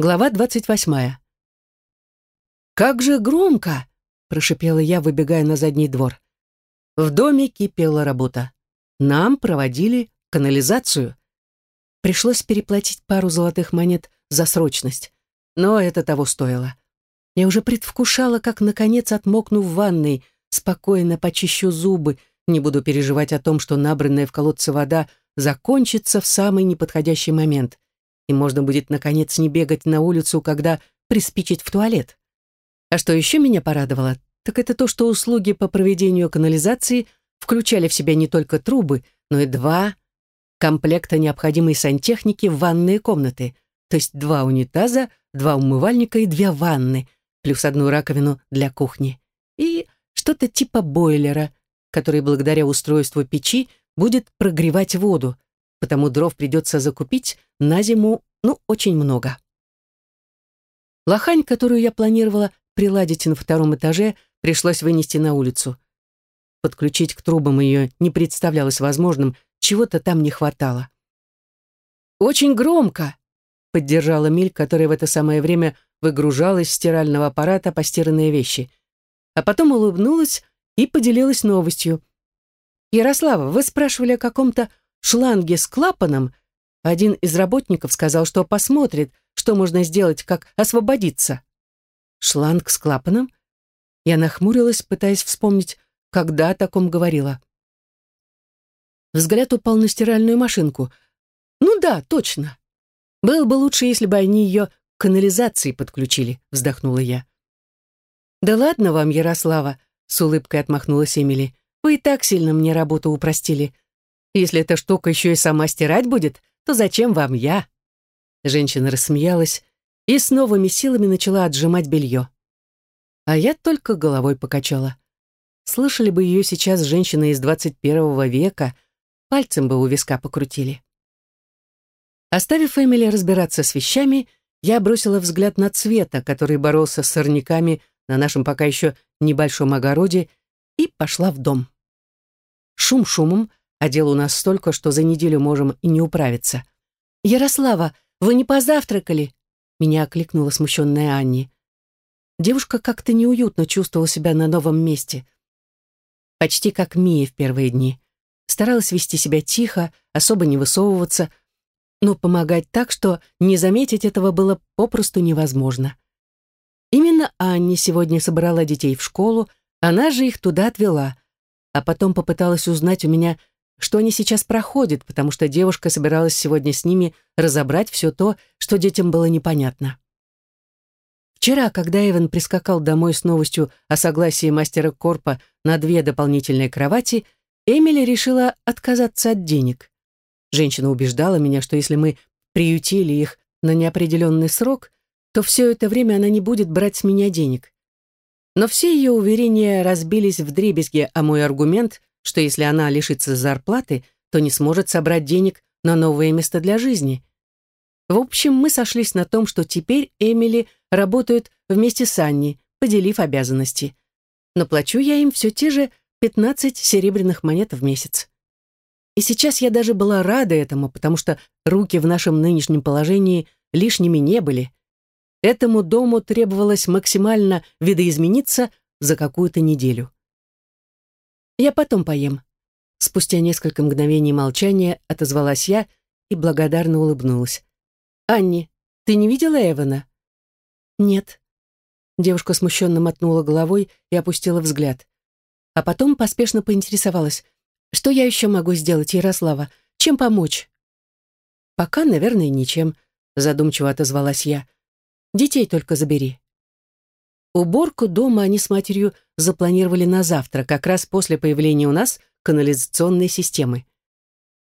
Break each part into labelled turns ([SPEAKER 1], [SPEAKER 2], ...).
[SPEAKER 1] Глава двадцать восьмая. «Как же громко!» — прошипела я, выбегая на задний двор. В доме кипела работа. Нам проводили канализацию. Пришлось переплатить пару золотых монет за срочность, но это того стоило. Я уже предвкушала, как, наконец, отмокну в ванной, спокойно почищу зубы, не буду переживать о том, что набранная в колодце вода закончится в самый неподходящий момент и можно будет, наконец, не бегать на улицу, когда приспичить в туалет. А что еще меня порадовало, так это то, что услуги по проведению канализации включали в себя не только трубы, но и два комплекта необходимой сантехники в ванные комнаты, то есть два унитаза, два умывальника и две ванны, плюс одну раковину для кухни. И что-то типа бойлера, который благодаря устройству печи будет прогревать воду, потому дров придется закупить на зиму, ну, очень много. Лохань, которую я планировала приладить на втором этаже, пришлось вынести на улицу. Подключить к трубам ее не представлялось возможным, чего-то там не хватало. «Очень громко!» — поддержала Миль, которая в это самое время выгружала из стирального аппарата постиранные вещи. А потом улыбнулась и поделилась новостью. «Ярослава, вы спрашивали о каком-то шланге с клапаном, один из работников сказал, что посмотрит, что можно сделать, как освободиться. Шланг с клапаном? Я нахмурилась, пытаясь вспомнить, когда о таком говорила. Взгляд упал на стиральную машинку. Ну да, точно. Было бы лучше, если бы они ее к канализации подключили, вздохнула я. Да ладно вам, Ярослава, с улыбкой отмахнулась Эмили. Вы и так сильно мне работу упростили. Если эта штука еще и сама стирать будет, то зачем вам я?» Женщина рассмеялась и с новыми силами начала отжимать белье. А я только головой покачала. Слышали бы ее сейчас женщины из 21 века, пальцем бы у виска покрутили. Оставив Эмили разбираться с вещами, я бросила взгляд на Цвета, который боролся с сорняками на нашем пока еще небольшом огороде, и пошла в дом. Шум шумом, а дел у нас столько, что за неделю можем и не управиться. «Ярослава, вы не позавтракали?» Меня окликнула смущенная Анни. Девушка как-то неуютно чувствовала себя на новом месте. Почти как Мия в первые дни. Старалась вести себя тихо, особо не высовываться, но помогать так, что не заметить этого было попросту невозможно. Именно Анни сегодня собрала детей в школу, она же их туда отвела, а потом попыталась узнать у меня, что они сейчас проходят, потому что девушка собиралась сегодня с ними разобрать все то, что детям было непонятно. Вчера, когда Эван прискакал домой с новостью о согласии мастера Корпа на две дополнительные кровати, Эмили решила отказаться от денег. Женщина убеждала меня, что если мы приютили их на неопределенный срок, то все это время она не будет брать с меня денег. Но все ее уверения разбились в дребезге, а мой аргумент что если она лишится зарплаты, то не сможет собрать денег на новое место для жизни. В общем, мы сошлись на том, что теперь Эмили работает вместе с Анни, поделив обязанности. Но плачу я им все те же 15 серебряных монет в месяц. И сейчас я даже была рада этому, потому что руки в нашем нынешнем положении лишними не были. Этому дому требовалось максимально видоизмениться за какую-то неделю. Я потом поем». Спустя несколько мгновений молчания отозвалась я и благодарно улыбнулась. «Анни, ты не видела Эвана?» «Нет». Девушка смущенно мотнула головой и опустила взгляд. А потом поспешно поинтересовалась. «Что я еще могу сделать, Ярослава? Чем помочь?» «Пока, наверное, ничем», — задумчиво отозвалась я. «Детей только забери». Уборку дома они с матерью запланировали на завтра, как раз после появления у нас канализационной системы.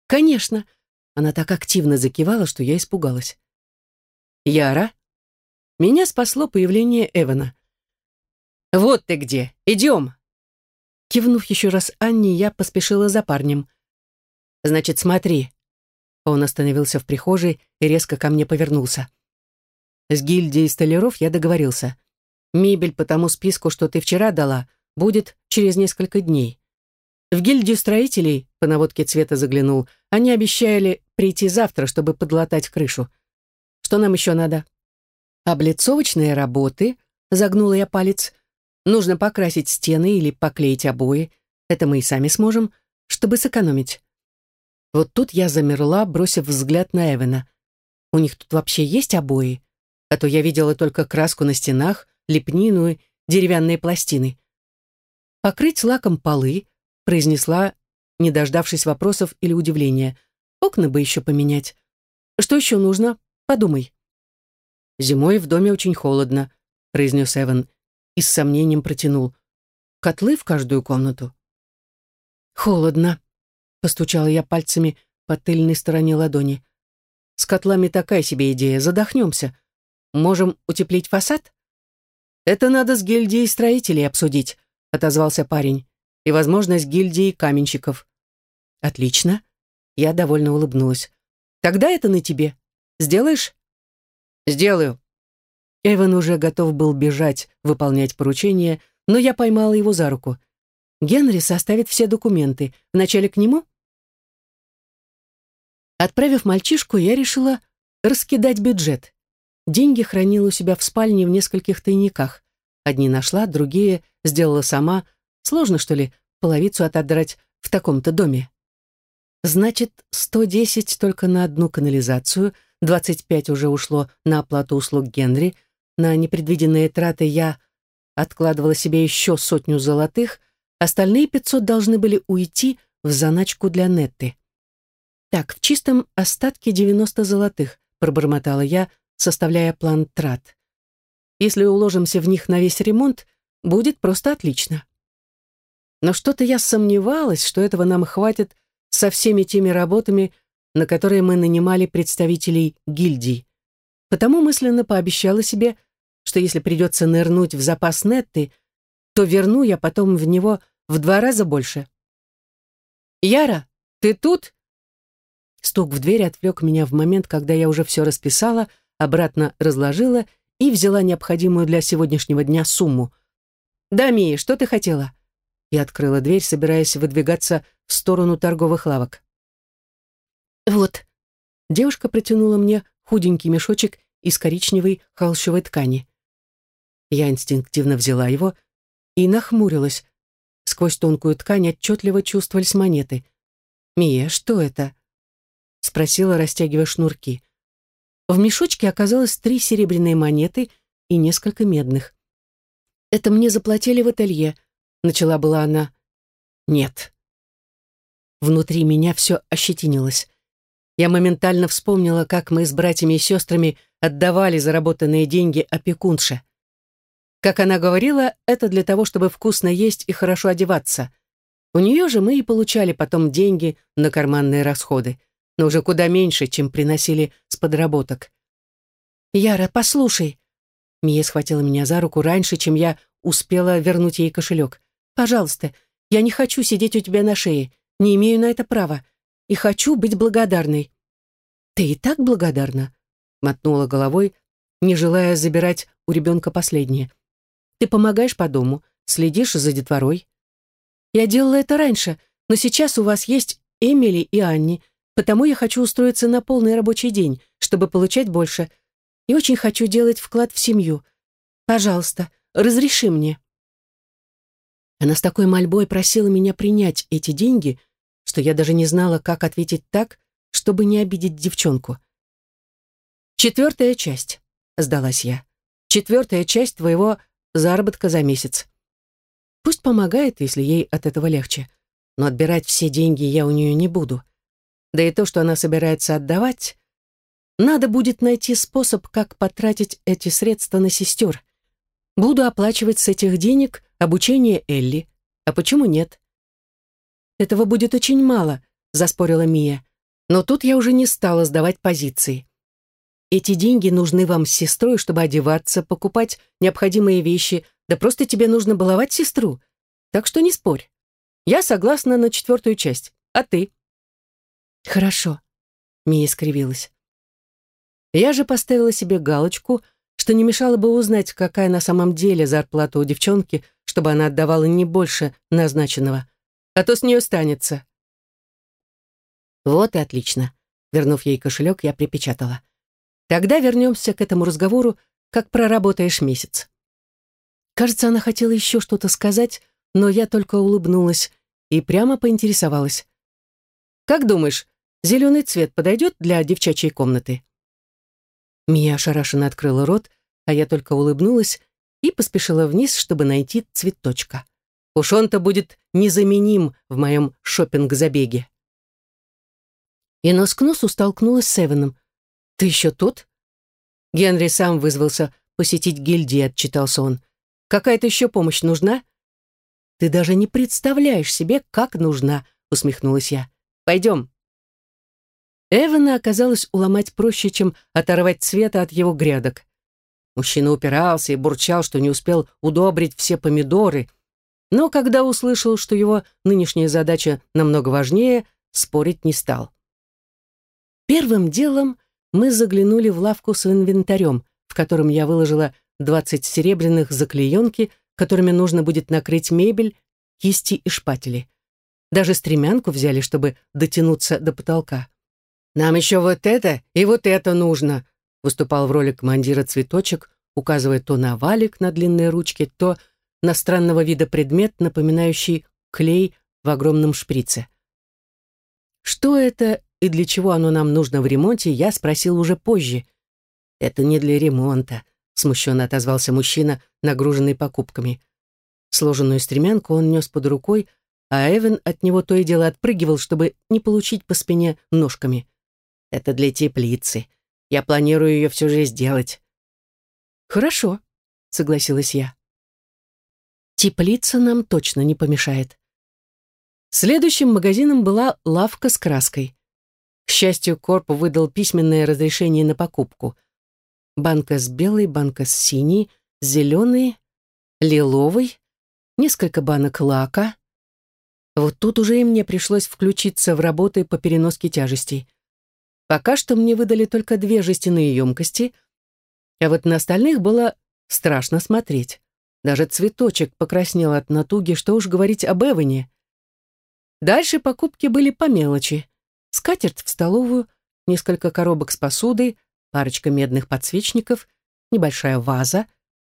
[SPEAKER 1] «Конечно!» Она так активно закивала, что я испугалась. «Яра?» Меня спасло появление Эвана. «Вот ты где! Идем!» Кивнув еще раз Анне, я поспешила за парнем. «Значит, смотри». Он остановился в прихожей и резко ко мне повернулся. С гильдией столяров я договорился. Мебель по тому списку, что ты вчера дала, будет через несколько дней. В гильдию строителей, по наводке цвета заглянул, они обещали прийти завтра, чтобы подлатать крышу. Что нам еще надо? Облицовочные работы, загнула я палец. Нужно покрасить стены или поклеить обои. Это мы и сами сможем, чтобы сэкономить. Вот тут я замерла, бросив взгляд на Эвена. У них тут вообще есть обои? А то я видела только краску на стенах, лепнину и деревянные пластины. «Покрыть лаком полы», — произнесла, не дождавшись вопросов или удивления. «Окна бы еще поменять. Что еще нужно? Подумай». «Зимой в доме очень холодно», — произнес Эван и с сомнением протянул. «Котлы в каждую комнату». «Холодно», — постучала я пальцами по тыльной стороне ладони. «С котлами такая себе идея, задохнемся. Можем утеплить фасад?» «Это надо с гильдией строителей обсудить», — отозвался парень. «И, возможно, с гильдией каменщиков». «Отлично». Я довольно улыбнулась. «Тогда это на тебе. Сделаешь?» «Сделаю». Эван уже готов был бежать, выполнять поручение, но я поймала его за руку. Генри составит все документы. Вначале к нему? Отправив мальчишку, я решила раскидать бюджет. Деньги хранила у себя в спальне в нескольких тайниках. Одни нашла, другие сделала сама. Сложно, что ли, половицу отодрать в таком-то доме? Значит, 110 только на одну канализацию, 25 уже ушло на оплату услуг Генри, на непредвиденные траты я откладывала себе еще сотню золотых, остальные 500 должны были уйти в заначку для Нетты. Так, в чистом остатке 90 золотых, пробормотала я, составляя план трат. Если уложимся в них на весь ремонт, будет просто отлично. Но что-то я сомневалась, что этого нам хватит со всеми теми работами, на которые мы нанимали представителей гильдий. Потому мысленно пообещала себе, что если придется нырнуть в запас Нетты, то верну я потом в него в два раза больше. «Яра, ты тут?» Стук в дверь отвлек меня в момент, когда я уже все расписала, обратно разложила и взяла необходимую для сегодняшнего дня сумму. «Да, Мия, что ты хотела?» Я открыла дверь, собираясь выдвигаться в сторону торговых лавок. «Вот». Девушка протянула мне худенький мешочек из коричневой холщовой ткани. Я инстинктивно взяла его и нахмурилась. Сквозь тонкую ткань отчетливо чувствовались монеты. «Мия, что это?» Спросила, растягивая шнурки. В мешочке оказалось три серебряные монеты и несколько медных. «Это мне заплатили в ателье», — начала была она. «Нет». Внутри меня все ощетинилось. Я моментально вспомнила, как мы с братьями и сестрами отдавали заработанные деньги опекунше. Как она говорила, это для того, чтобы вкусно есть и хорошо одеваться. У нее же мы и получали потом деньги на карманные расходы, но уже куда меньше, чем приносили с подработок. «Яра, послушай!» Мия схватила меня за руку раньше, чем я успела вернуть ей кошелек. «Пожалуйста, я не хочу сидеть у тебя на шее, не имею на это права, и хочу быть благодарной». «Ты и так благодарна?» мотнула головой, не желая забирать у ребенка последнее. Ты помогаешь по дому, следишь за детворой. Я делала это раньше, но сейчас у вас есть Эмили и Анни, потому я хочу устроиться на полный рабочий день, чтобы получать больше. И очень хочу делать вклад в семью. Пожалуйста, разреши мне». Она с такой мольбой просила меня принять эти деньги, что я даже не знала, как ответить так, чтобы не обидеть девчонку. «Четвертая часть», — сдалась я. «Четвертая часть твоего заработка за месяц. Пусть помогает, если ей от этого легче, но отбирать все деньги я у нее не буду. Да и то, что она собирается отдавать, надо будет найти способ, как потратить эти средства на сестер. Буду оплачивать с этих денег обучение Элли. А почему нет? Этого будет очень мало, заспорила Мия. Но тут я уже не стала сдавать позиции. Эти деньги нужны вам с сестрой, чтобы одеваться, покупать необходимые вещи, да просто тебе нужно баловать сестру. Так что не спорь. Я согласна на четвертую часть. А ты? Хорошо. Мия скривилась. Я же поставила себе галочку, что не мешало бы узнать, какая на самом деле зарплата у девчонки, чтобы она отдавала не больше назначенного. А то с нее станется. Вот и отлично. Вернув ей кошелек, я припечатала. Тогда вернемся к этому разговору как проработаешь месяц». Кажется, она хотела еще что-то сказать, но я только улыбнулась и прямо поинтересовалась. «Как думаешь, зеленый цвет подойдет для девчачьей комнаты?» Мия ошарашенно открыла рот, а я только улыбнулась и поспешила вниз, чтобы найти цветочка. Уж он-то будет незаменим в моем шопинг-забеге. И нос к носу столкнулась с Эваном. «Ты еще тут?» Генри сам вызвался посетить гильдии, отчитался он. «Какая-то еще помощь нужна?» «Ты даже не представляешь себе, как нужна», усмехнулась я. «Пойдем». Эвана оказалось уломать проще, чем оторвать цвета от его грядок. Мужчина упирался и бурчал, что не успел удобрить все помидоры, но когда услышал, что его нынешняя задача намного важнее, спорить не стал. Первым делом мы заглянули в лавку с инвентарем, в котором я выложила 20 серебряных заклеенки, которыми нужно будет накрыть мебель, кисти и шпатели. Даже стремянку взяли, чтобы дотянуться до потолка. «Нам еще вот это и вот это нужно», выступал в роли командира цветочек, указывая то на валик на длинной ручке, то на странного вида предмет, напоминающий клей в огромном шприце. Что это и для чего оно нам нужно в ремонте, я спросил уже позже. «Это не для ремонта», — смущенно отозвался мужчина, нагруженный покупками. Сложенную стремянку он нес под рукой, а Эван от него то и дело отпрыгивал, чтобы не получить по спине ножками. «Это для теплицы. Я планирую ее все же сделать». «Хорошо», — согласилась я. Теплица нам точно не помешает. Следующим магазином была лавка с краской. К счастью, Корп выдал письменное разрешение на покупку. Банка с белой, банка с синей, зеленой, лиловой, несколько банок лака. Вот тут уже и мне пришлось включиться в работы по переноске тяжестей. Пока что мне выдали только две жестяные емкости, а вот на остальных было страшно смотреть. Даже цветочек покраснел от натуги, что уж говорить об Эване. Дальше покупки были по мелочи. Скатерть в столовую, несколько коробок с посудой, парочка медных подсвечников, небольшая ваза,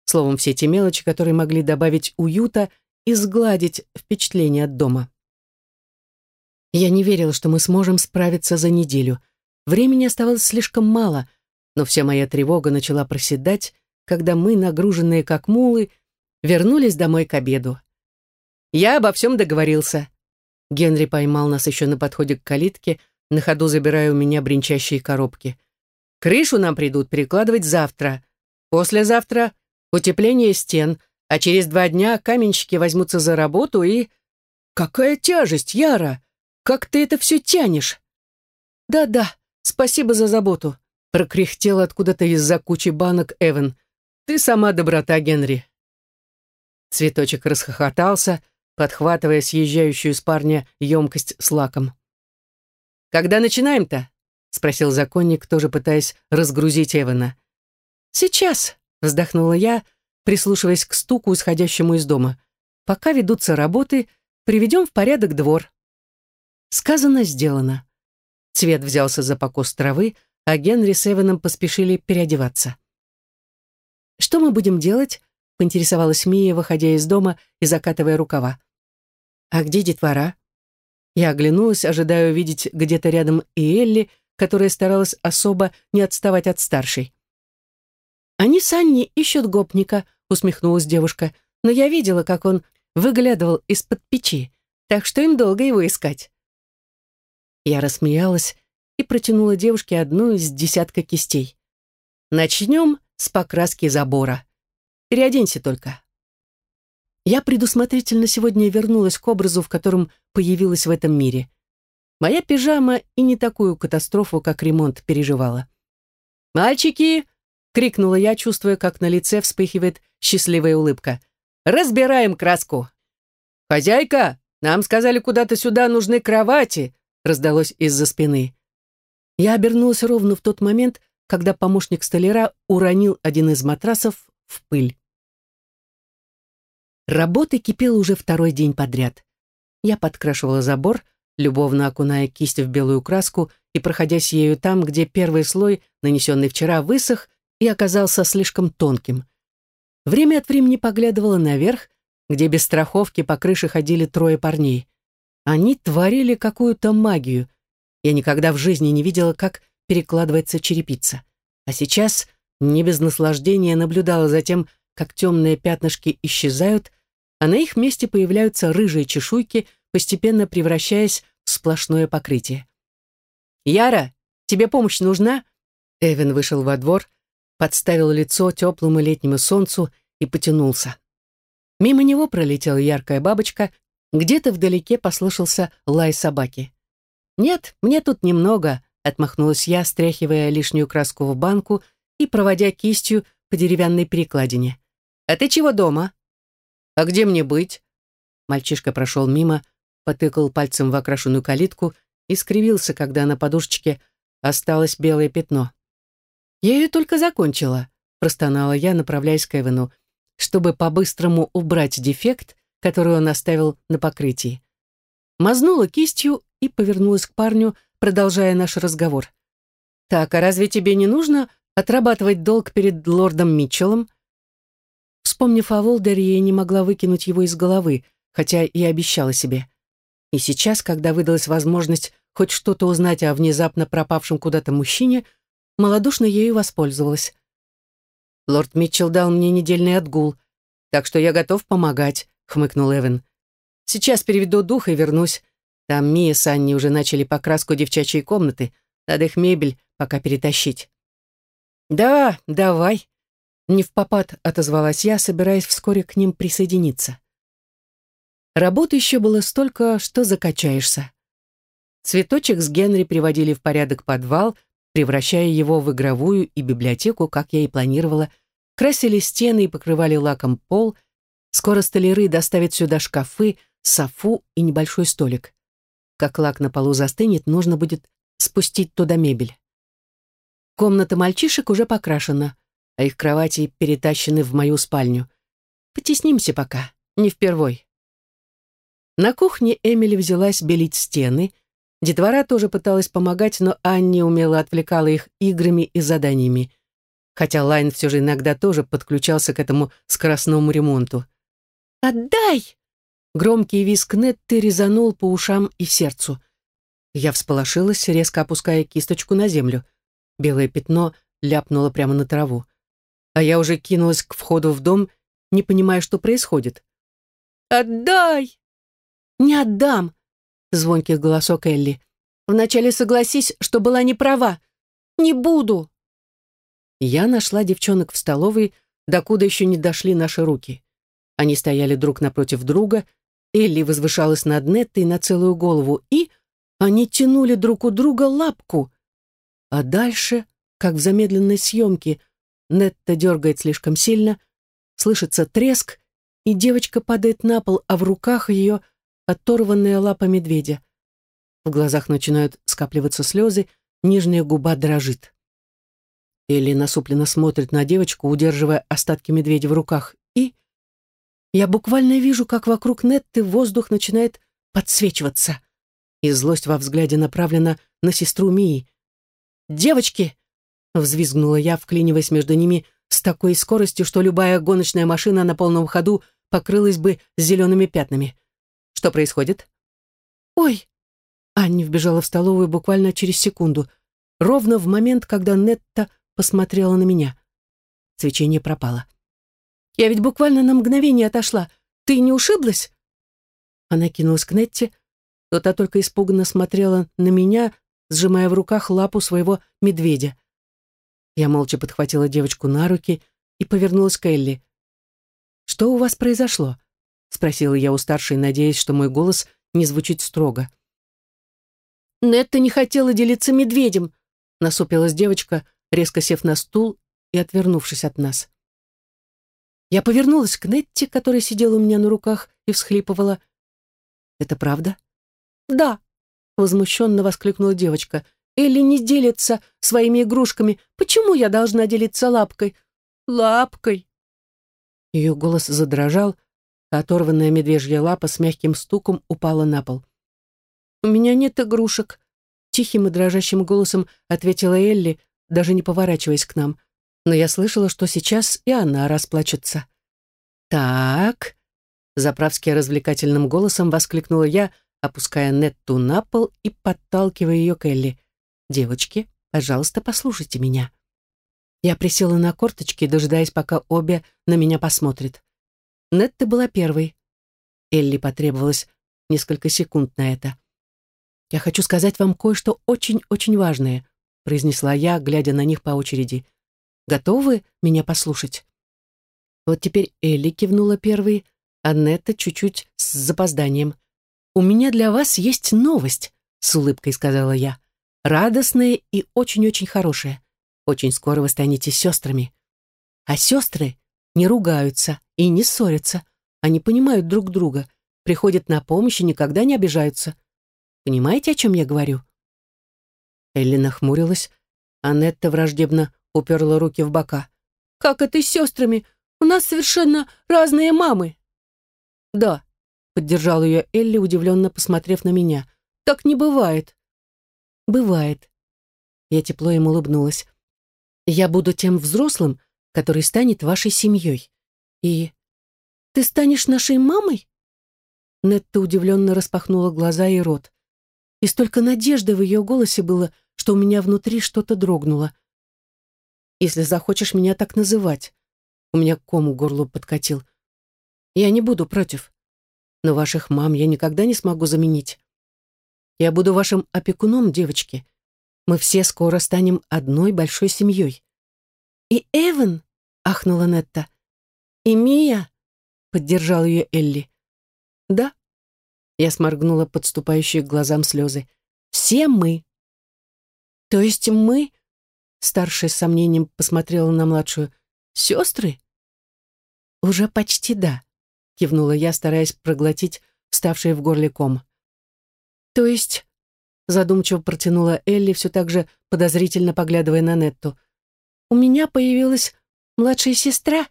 [SPEAKER 1] словом, все те мелочи, которые могли добавить уюта и сгладить впечатление от дома. Я не верила, что мы сможем справиться за неделю. Времени оставалось слишком мало, но вся моя тревога начала проседать, когда мы, нагруженные как мулы, вернулись домой к обеду. Я обо всем договорился. Генри поймал нас еще на подходе к калитке, на ходу забирая у меня бренчащие коробки. Крышу нам придут перекладывать завтра. Послезавтра утепление стен, а через два дня каменщики возьмутся за работу и... Какая тяжесть, Яра! Как ты это все тянешь? Да-да, спасибо за заботу, прокряхтел откуда-то из-за кучи банок Эван. Ты сама доброта, Генри. Цветочек расхохотался, подхватывая съезжающую с парня емкость с лаком. «Когда начинаем-то?» — спросил законник, тоже пытаясь разгрузить Эвана. «Сейчас», — вздохнула я, прислушиваясь к стуку, исходящему из дома. «Пока ведутся работы, приведем в порядок двор». Сказано, сделано. Цвет взялся за покос травы, а Генри с Эваном поспешили переодеваться. «Что мы будем делать?» — поинтересовалась Мия, выходя из дома и закатывая рукава. «А где детвора?» Я оглянулась, ожидая увидеть где-то рядом и Элли, которая старалась особо не отставать от старшей. «Они с Анни ищут гопника», — усмехнулась девушка, «но я видела, как он выглядывал из-под печи, так что им долго его искать». Я рассмеялась и протянула девушке одну из десятка кистей. «Начнем с покраски забора. Переоденься только». Я предусмотрительно сегодня вернулась к образу, в котором появилась в этом мире. Моя пижама и не такую катастрофу, как ремонт, переживала. «Мальчики!» — крикнула я, чувствуя, как на лице вспыхивает счастливая улыбка. «Разбираем краску!» «Хозяйка, нам сказали, куда-то сюда нужны кровати!» — раздалось из-за спины. Я обернулась ровно в тот момент, когда помощник столяра уронил один из матрасов в пыль. Работа кипела уже второй день подряд. Я подкрашивала забор, любовно окуная кисть в белую краску и проходясь ею там, где первый слой, нанесенный вчера, высох и оказался слишком тонким. Время от времени поглядывала наверх, где без страховки по крыше ходили трое парней. Они творили какую-то магию. Я никогда в жизни не видела, как перекладывается черепица. А сейчас не без наслаждения наблюдала за тем, как темные пятнышки исчезают, а на их месте появляются рыжие чешуйки, постепенно превращаясь в сплошное покрытие. «Яра, тебе помощь нужна?» Эвен вышел во двор, подставил лицо теплому летнему солнцу и потянулся. Мимо него пролетела яркая бабочка, где-то вдалеке послышался лай собаки. «Нет, мне тут немного», — отмахнулась я, стряхивая лишнюю краску в банку и проводя кистью по деревянной перекладине. «А ты чего дома?» «А где мне быть?» Мальчишка прошел мимо, потыкал пальцем в окрашенную калитку и скривился, когда на подушечке осталось белое пятно. «Я ее только закончила», — простонала я, направляясь к Эвену, чтобы по-быстрому убрать дефект, который он оставил на покрытии. Мазнула кистью и повернулась к парню, продолжая наш разговор. «Так, а разве тебе не нужно отрабатывать долг перед лордом Митчеллом?» Вспомнив о Волдере, я не могла выкинуть его из головы, хотя и обещала себе. И сейчас, когда выдалась возможность хоть что-то узнать о внезапно пропавшем куда-то мужчине, малодушно ею воспользовалась. Лорд Митчелл дал мне недельный отгул, так что я готов помогать, хмыкнул Эван. Сейчас переведу дух и вернусь. Там Мия с Анни уже начали покраску девчачьей комнаты. Надо их мебель пока перетащить. Да, давай. Не в попад отозвалась я, собираясь вскоре к ним присоединиться. Работы еще было столько, что закачаешься. Цветочек с Генри приводили в порядок подвал, превращая его в игровую и библиотеку, как я и планировала, красили стены и покрывали лаком пол. Скоро столяры доставят сюда шкафы, софу и небольшой столик. Как лак на полу застынет, нужно будет спустить туда мебель. Комната мальчишек уже покрашена, а их кровати перетащены в мою спальню. Потеснимся пока, не впервой. На кухне Эмили взялась белить стены — Детвора тоже пыталась помогать, но Анни умело отвлекала их играми и заданиями. Хотя Лайн все же иногда тоже подключался к этому скоростному ремонту. «Отдай!» Громкий визг Нетты резанул по ушам и сердцу. Я всполошилась, резко опуская кисточку на землю. Белое пятно ляпнуло прямо на траву. А я уже кинулась к входу в дом, не понимая, что происходит. «Отдай!» «Не отдам!» звонкий голосок Элли. «Вначале согласись, что была не права. Не буду!» Я нашла девчонок в столовой, докуда еще не дошли наши руки. Они стояли друг напротив друга, Элли возвышалась над Неттой на целую голову, и они тянули друг у друга лапку. А дальше, как в замедленной съемке, Нетта дергает слишком сильно, слышится треск, и девочка падает на пол, а в руках ее — оторванная лапа медведя. В глазах начинают скапливаться слезы, нижняя губа дрожит. Элли насупленно смотрит на девочку, удерживая остатки медведя в руках, и... Я буквально вижу, как вокруг Нетты воздух начинает подсвечиваться, и злость во взгляде направлена на сестру Мии. «Девочки!» — взвизгнула я, вклиниваясь между ними с такой скоростью, что любая гоночная машина на полном ходу покрылась бы зелеными пятнами. Что происходит?» «Ой!» Анни вбежала в столовую буквально через секунду, ровно в момент, когда Нетта посмотрела на меня. Свечение пропало. «Я ведь буквально на мгновение отошла. Ты не ушиблась?» Она кинулась к Нетте, но та только испуганно смотрела на меня, сжимая в руках лапу своего медведя. Я молча подхватила девочку на руки и повернулась к Элли. «Что у вас произошло?» спросила я у старшей, надеясь, что мой голос не звучит строго. «Нетта не хотела делиться медведем», насупилась девочка, резко сев на стул и отвернувшись от нас. Я повернулась к Нетте, которая сидела у меня на руках и всхлипывала. «Это правда?» «Да», — возмущенно воскликнула девочка. «Элли не делится своими игрушками. Почему я должна делиться лапкой?» «Лапкой!» Ее голос задрожал, оторванная медвежья лапа с мягким стуком упала на пол. «У меня нет игрушек», — тихим и дрожащим голосом ответила Элли, даже не поворачиваясь к нам. Но я слышала, что сейчас и она расплачется. «Так», — заправски развлекательным голосом воскликнула я, опуская Нетту на пол и подталкивая ее к Элли. «Девочки, пожалуйста, послушайте меня». Я присела на корточки, дожидаясь, пока обе на меня посмотрят. Нетта была первой. Элли потребовалось несколько секунд на это. «Я хочу сказать вам кое-что очень-очень важное», произнесла я, глядя на них по очереди. «Готовы меня послушать?» Вот теперь Элли кивнула первой, а Нетта чуть-чуть с запозданием. «У меня для вас есть новость», — с улыбкой сказала я. «Радостная и очень-очень хорошая. Очень скоро вы станете сестрами. А сестры не ругаются и не ссорятся. Они понимают друг друга, приходят на помощь и никогда не обижаются. Понимаете, о чем я говорю?» Элли нахмурилась, а Нетта враждебно уперла руки в бока. «Как это с сестрами? У нас совершенно разные мамы!» «Да», — поддержал ее Элли, удивленно посмотрев на меня. «Так не бывает». «Бывает». Я тепло ему улыбнулась. «Я буду тем взрослым, который станет вашей семьей. И ты станешь нашей мамой?» Нетта удивленно распахнула глаза и рот. И столько надежды в ее голосе было, что у меня внутри что-то дрогнуло. «Если захочешь меня так называть», у меня ком у горлу подкатил. «Я не буду против, но ваших мам я никогда не смогу заменить. Я буду вашим опекуном, девочки. Мы все скоро станем одной большой семьей». «И Эван?» — ахнула Нетта. «И Мия?» — поддержал ее Элли. «Да», — я сморгнула подступающие к глазам слезы. «Все мы». «То есть мы?» — старшая с сомнением посмотрела на младшую. «Сестры?» «Уже почти да», — кивнула я, стараясь проглотить вставший в горле ком. «То есть...» — задумчиво протянула Элли, все так же подозрительно поглядывая на Нетту. «У меня появилась младшая сестра.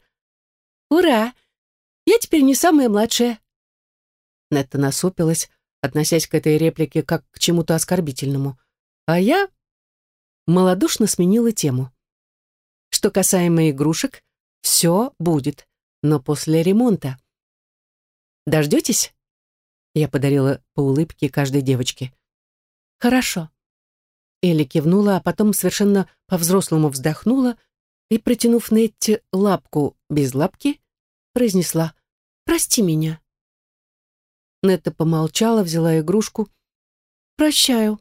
[SPEAKER 1] Ура! Я теперь не самая младшая». Нетта насупилась, относясь к этой реплике как к чему-то оскорбительному. А я малодушно сменила тему. Что касаемо игрушек, все будет но после ремонта. Дождетесь? Я подарила по улыбке каждой девочке. Хорошо. Элли кивнула, а потом совершенно по-взрослому вздохнула и, протянув Нетти лапку без лапки, произнесла «Прости меня». Нетта помолчала, взяла игрушку. «Прощаю».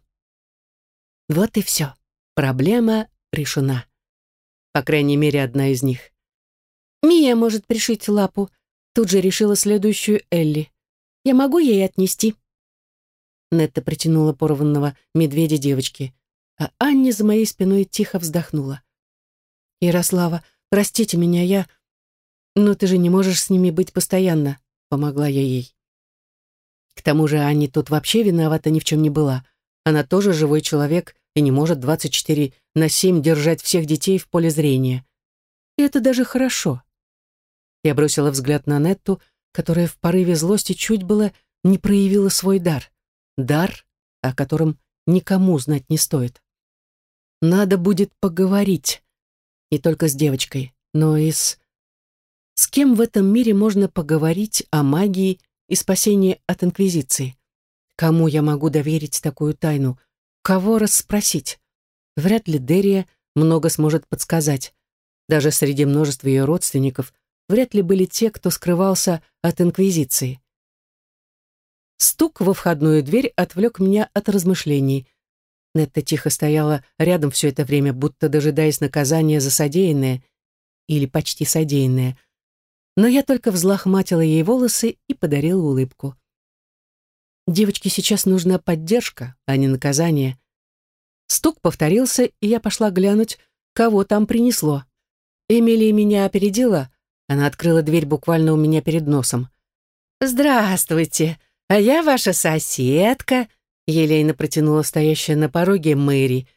[SPEAKER 1] Вот и все. Проблема решена. По крайней мере, одна из них. «Мия может пришить лапу», — тут же решила следующую Элли. «Я могу ей отнести?» Нетта притянула порванного медведя девочки, а Анне за моей спиной тихо вздохнула. «Ярослава, простите меня, я... Но ты же не можешь с ними быть постоянно», — помогла я ей. К тому же Анне тут вообще виновата ни в чем не была. Она тоже живой человек и не может 24 на 7 держать всех детей в поле зрения. И это даже хорошо. Я бросила взгляд на Нетту, которая в порыве злости чуть было не проявила свой дар. Дар, о котором никому знать не стоит. Надо будет поговорить. Не только с девочкой, но и с... С кем в этом мире можно поговорить о магии и спасении от Инквизиции? Кому я могу доверить такую тайну? Кого расспросить? Вряд ли Дерия много сможет подсказать. Даже среди множества ее родственников вряд ли были те, кто скрывался от Инквизиции. Стук во входную дверь отвлек меня от размышлений. Нетта тихо стояла рядом все это время, будто дожидаясь наказания за содеянное или почти содеянное. Но я только взлохматила ей волосы и подарила улыбку. Девочке сейчас нужна поддержка, а не наказание. Стук повторился, и я пошла глянуть, кого там принесло. Эмили меня опередила, она открыла дверь буквально у меня перед носом. «Здравствуйте, а я ваша соседка», — елейно протянула стоящая на пороге Мэри.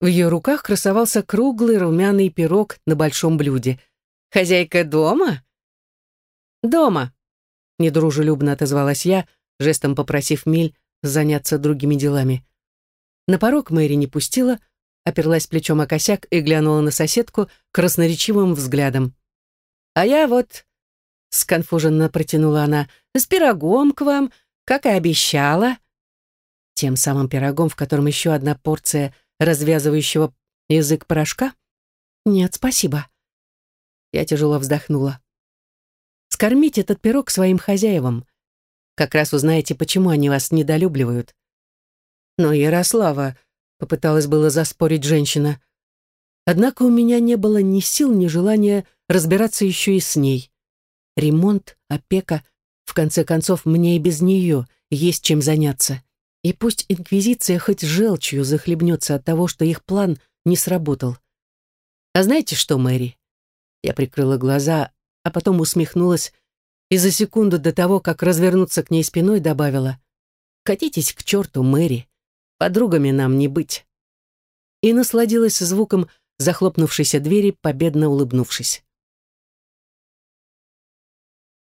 [SPEAKER 1] В ее руках красовался круглый румяный пирог на большом блюде. «Хозяйка дома?» «Дома», — недружелюбно отозвалась я, жестом попросив Миль заняться другими делами. На порог Мэри не пустила, оперлась плечом о косяк и глянула на соседку красноречивым взглядом. «А я вот...» — сконфуженно протянула она. «С пирогом к вам, как и обещала». Тем самым пирогом, в котором еще одна порция развязывающего язык порошка? Нет, спасибо. Я тяжело вздохнула. Скормите этот пирог своим хозяевам. Как раз узнаете, почему они вас недолюбливают. Но Ярослава попыталась было заспорить женщина. Однако у меня не было ни сил, ни желания разбираться еще и с ней. Ремонт, опека, в конце концов, мне и без нее есть чем заняться. И пусть Инквизиция хоть желчью захлебнется от того, что их план не сработал. А знаете что, Мэри? Я прикрыла глаза, а потом усмехнулась и за секунду до того, как развернуться к ней спиной, добавила «Катитесь к черту, Мэри, подругами нам не быть». И насладилась звуком захлопнувшейся двери, победно улыбнувшись.